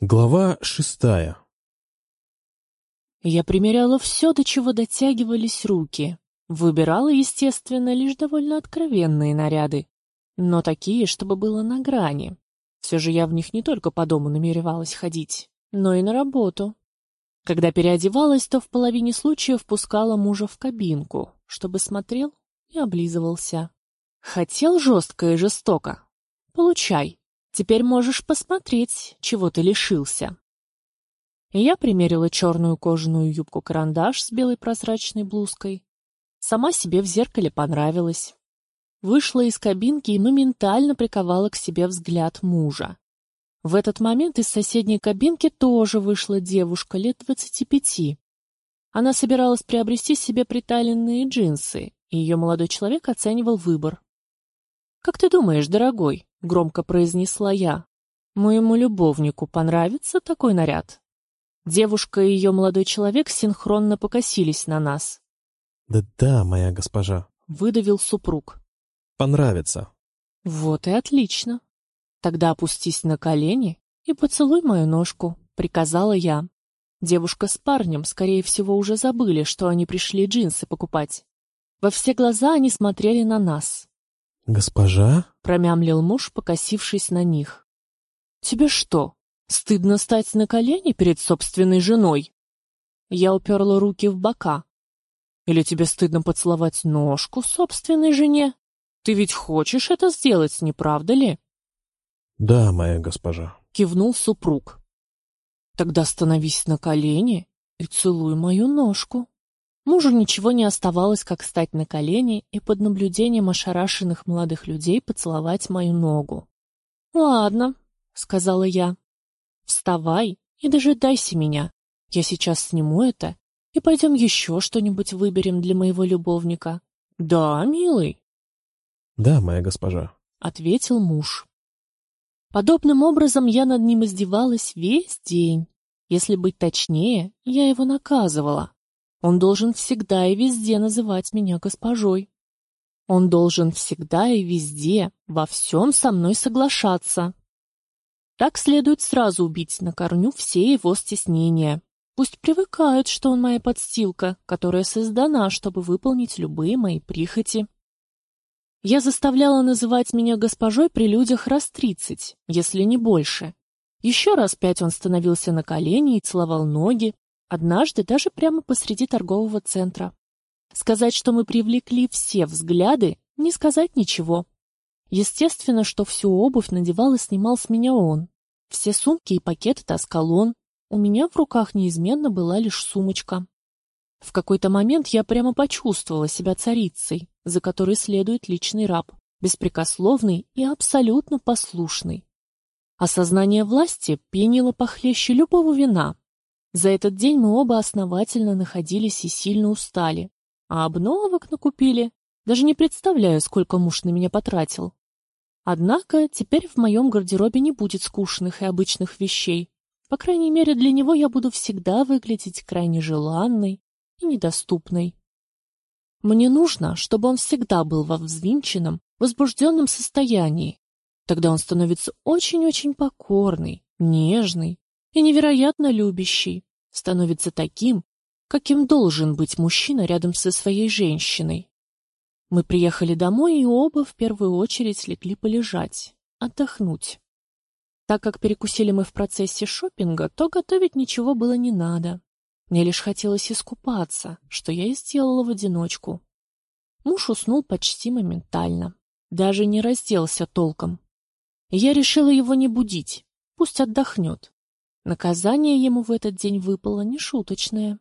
Глава шестая Я примеряла все, до чего дотягивались руки. Выбирала, естественно, лишь довольно откровенные наряды, но такие, чтобы было на грани. Все же я в них не только по дому намеревалась ходить, но и на работу. Когда переодевалась, то в половине случаев пускала мужа в кабинку, чтобы смотрел и облизывался. Хотел жестко и жестоко? Получай. Теперь можешь посмотреть, чего ты лишился. Я примерила черную кожаную юбку-карандаш с белой прозрачной блузкой. Сама себе в зеркале понравилась. Вышла из кабинки и моментально приковала к себе взгляд мужа. В этот момент из соседней кабинки тоже вышла девушка лет двадцати пяти. Она собиралась приобрести себе приталенные джинсы, и ее молодой человек оценивал выбор. «Как ты думаешь, дорогой, — громко произнесла я. «Моему любовнику понравится такой наряд?» Девушка и ее молодой человек синхронно покосились на нас. «Да-да, моя госпожа», — выдавил супруг. «Понравится». «Вот и отлично. Тогда опустись на колени и поцелуй мою ножку», — приказала я. Девушка с парнем, скорее всего, уже забыли, что они пришли джинсы покупать. Во все глаза они смотрели на нас. «Госпожа?» — промямлил муж, покосившись на них. «Тебе что, стыдно стать на колени перед собственной женой?» Я уперла руки в бока. «Или тебе стыдно поцеловать ножку собственной жене? Ты ведь хочешь это сделать, не правда ли?» «Да, моя госпожа», — кивнул супруг. «Тогда становись на колени и целуй мою ножку». Мужу ничего не оставалось, как стать на колени и под наблюдением ошарашенных молодых людей поцеловать мою ногу. «Ладно», — сказала я. «Вставай и дожидайся меня. Я сейчас сниму это, и пойдем еще что-нибудь выберем для моего любовника». «Да, милый?» «Да, моя госпожа», — ответил муж. Подобным образом я над ним издевалась весь день. Если быть точнее, я его наказывала. Он должен всегда и везде называть меня госпожой. Он должен всегда и везде, во всем со мной соглашаться. Так следует сразу убить на корню все его стеснения. Пусть привыкают, что он моя подстилка, которая создана, чтобы выполнить любые мои прихоти. Я заставляла называть меня госпожой при людях раз тридцать, если не больше. Еще раз пять он становился на колени и целовал ноги, Однажды даже прямо посреди торгового центра. Сказать, что мы привлекли все взгляды, не сказать ничего. Естественно, что всю обувь надевал и снимал с меня он. Все сумки и пакеты таскал он. У меня в руках неизменно была лишь сумочка. В какой-то момент я прямо почувствовала себя царицей, за которой следует личный раб, беспрекословный и абсолютно послушный. Осознание власти пьянило похлеще любого вина, за этот день мы оба основательно находились и сильно устали. А обновок накупили. Даже не представляю, сколько муж на меня потратил. Однако теперь в моем гардеробе не будет скучных и обычных вещей. По крайней мере, для него я буду всегда выглядеть крайне желанной и недоступной. Мне нужно, чтобы он всегда был во взвинченном, возбужденном состоянии. Тогда он становится очень-очень покорный, нежный, и невероятно любящий, становится таким, каким должен быть мужчина рядом со своей женщиной. Мы приехали домой и оба в первую очередь легли полежать, отдохнуть. Так как перекусили мы в процессе шопинга, то готовить ничего было не надо. Мне лишь хотелось искупаться, что я и сделала в одиночку. Муж уснул почти моментально, даже не разделся толком. Я решила его не будить, пусть отдохнет. Наказание ему в этот день выпало нешуточное.